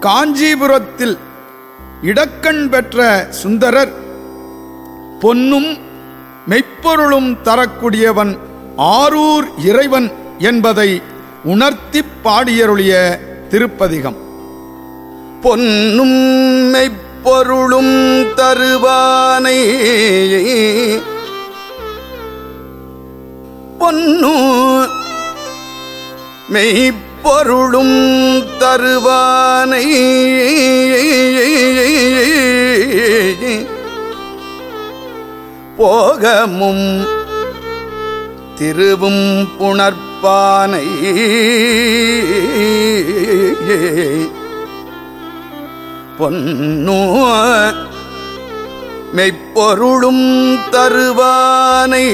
காஞ்சிபுரத்தில் இடக்கண் பெற்ற சுந்தரர் பொன்னும் மெய்ப்பொருளும் தரக்கூடியவன் ஆரூர் இறைவன் என்பதை உணர்த்திப் பாடியருளிய திருப்பதிகம். பொன்னும் மெய்ப்பொருளும் தருவானை பொன்னு மெய்ப்பொருளும் தருவானை. போகமும் திருவும் புணர்ப்பானை. பொன்னோ மெய்ப்பொருளும் தருவானை.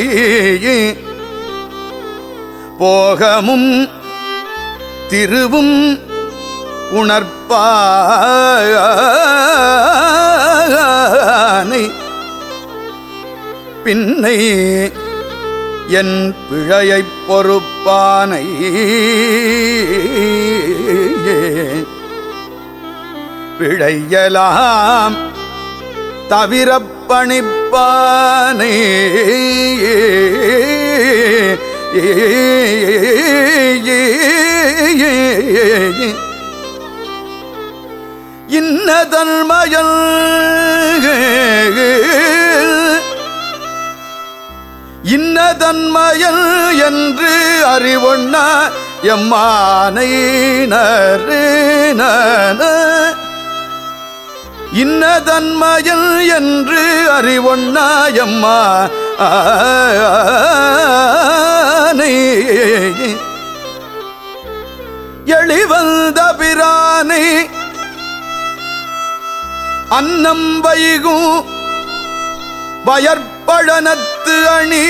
போகமும் திருவும் உணர்ப்பானை பின்னை என் பிழையைப் பொறுப்பானை. பிழையலாம் தவிரப் ஏ இன்னதன்மயல் இன்னதன்மயல் என்று அறிவொண்ணா எம்மானை இன்னதன்மயல் என்று அறிவொண்ணாயம்மா எம்மா எளிவந்த பிரானை அன்னம் வைகும் வயற்பழனத்து அணி.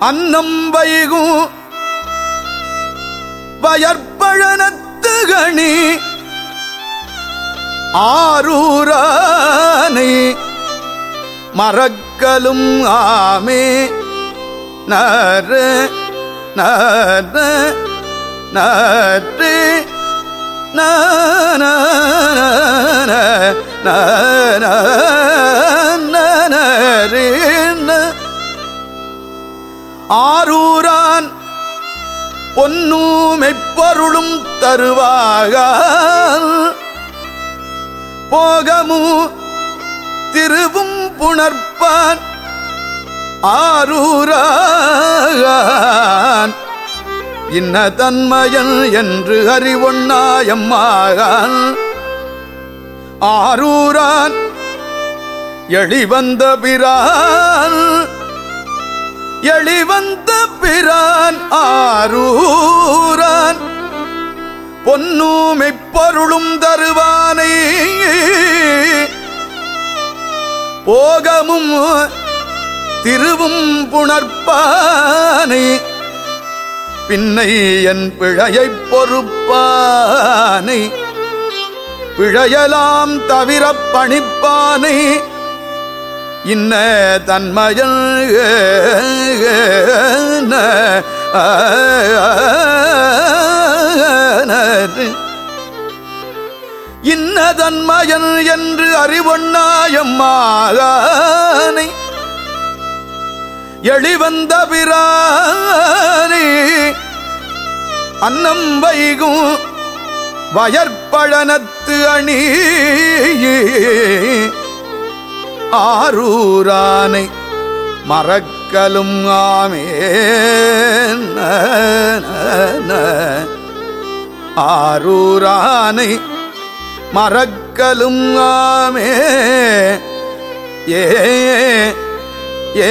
அன்னம் வைகும் வயற்பழனத்து கணி ஆரூரானை மரக் மறக்கலும் ஆமே. நறு நறு நறு ஆரூரான் பொன்னூமெப்பொருளும் தருவாக போகமு திருவும் புணர்ப்பான் ஆரூரான் இன்ன தன்மயன் என்று அறிவொன்னாயம்மாகான். ஆரூரான் எளிவந்த பிரான். எளிவந்த பிரான் ஆரூரான். பொன்னூமை பொருளும் தருவானை. போகமும் திருவும் புணர்ப்பானை பின்னை என் பிழையைப் பொறுப்பானை பிழையலாம் தவிர பணிப்பானை இன்ன தன்மயல் ஆ தன்மயல் என்று அறிவொண்ணாயம்மாகானை எளிவந்த பிரானே அன்னம் வைகும் வயற்பழனத்து அணி ஆரூரானை மறக்கலும் ஆமே ஆரூரானை மறக்கலும் ஆமே. ஏ ஏ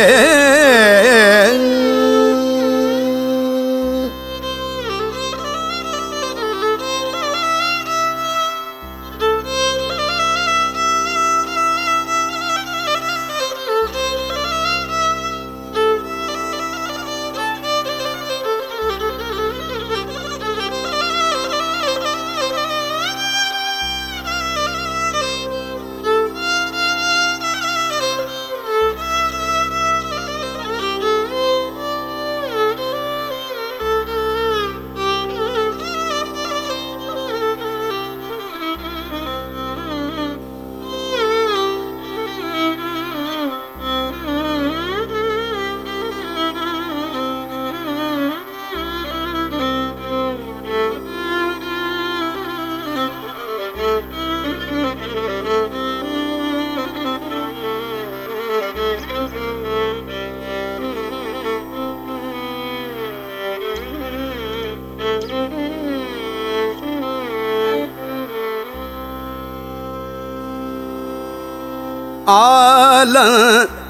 ஆல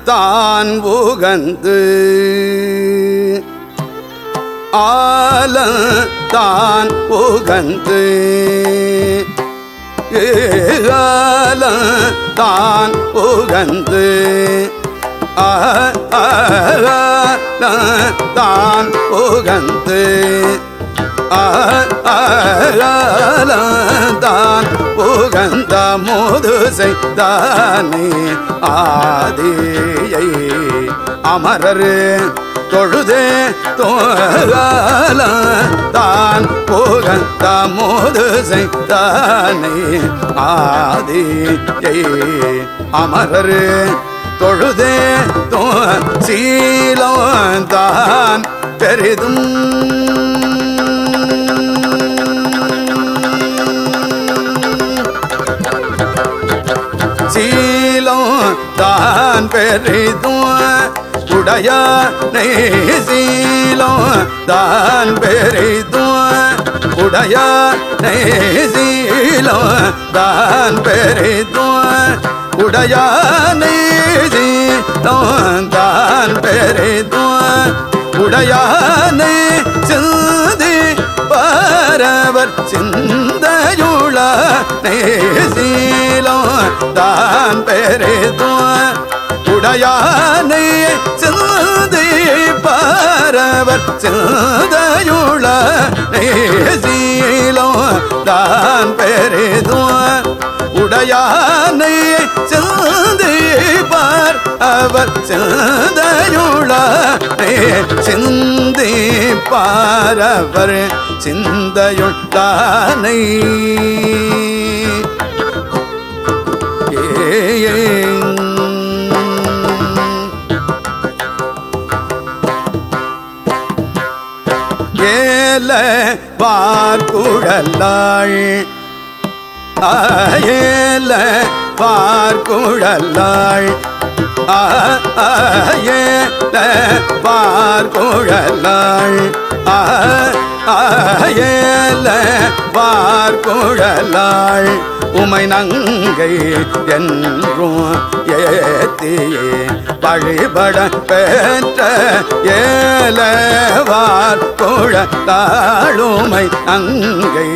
தான் புகந்து. ஆல தான் புகந்து. ஏல தான் புகந்து. தான் புகந்து. ஆலந்தான் புகந்த மோது செய்தானே ஆதியை அமரரு தொழுதே தோகால புகந்த மோது செய்தானே ஆதியை அமரரு தொழுதே தோ சீலோ தான் பெரிதும் சீலம் தான் பெரிதும். உடைய சீலம் தான் பெரிதும். உடைய சீலம் தான் பெரிதும். உடைய சீலம் தான் பெரிதும். உடையானை சிந்தி பரவர் சிந்தையுள நேசீலம் தான் பெரிதும் உடையானை சிந்தி பாரவர். சிந்தையுள சீலோ தான் பெரிதும் உடையானை சிந்தி பார் அவர் சிந்தையுள சிந்தி பாரவர். சிந்தையுள்ளானை ஏல பார்க்குழலாள். ஏல பார்க்குழலாள். ஏல பார்க்குழலாள். ஏல பார்க்குழலாள் உமை நங்கை என்றும் ஏத்தியே வழிபட பெற்ற ஏலவார் குழலாளுமை நங்கை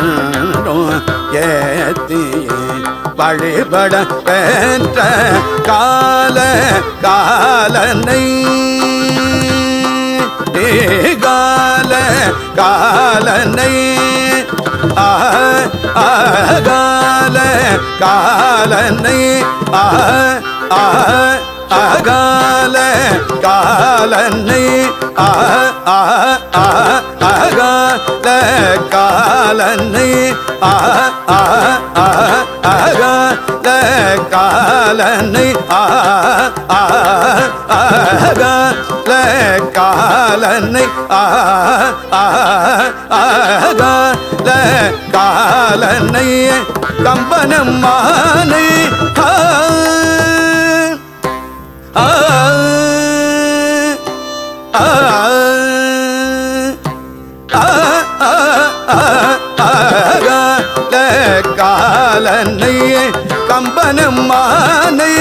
என்றும் ஏத்தியே வழிபட பெற்ற கால காலனை கால காலனை ஆகால காலனை அகால காலனை அகால காலனை ஆகால காலனை ஆகால காலனை ஆகால காலனை கம்பனம் மானை காலனை सांबन माने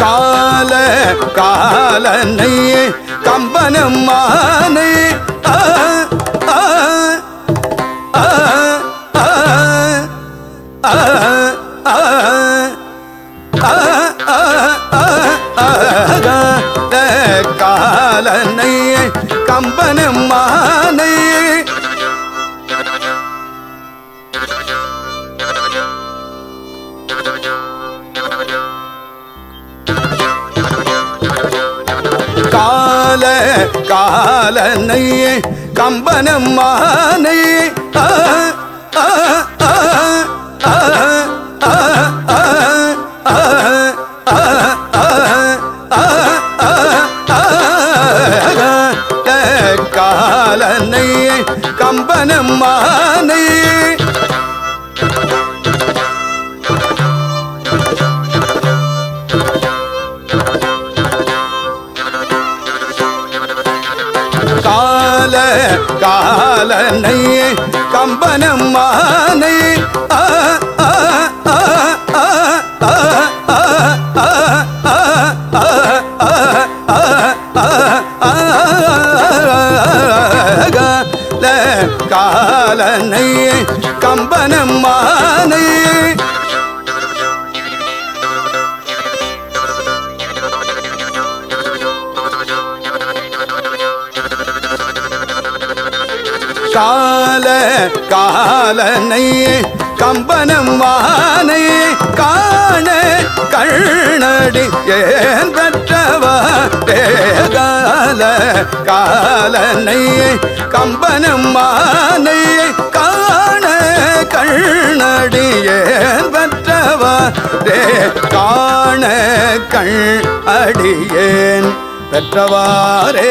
काल काल नहीं कंपन माने आ கால காலனை கம்பனம்மானை காலனை கம்பனம்மானை காலனை கம்பனம் மானை ஆ ஆ கால காலனை கம்பனம் வானை காண கண்ணடி ஏன் பெற்றவா? கால காலனை கம்பனம் வானை காண கண்ணடி ஏன் பெற்றவா? தே காண கண் அடியேன் பெற்றவாரே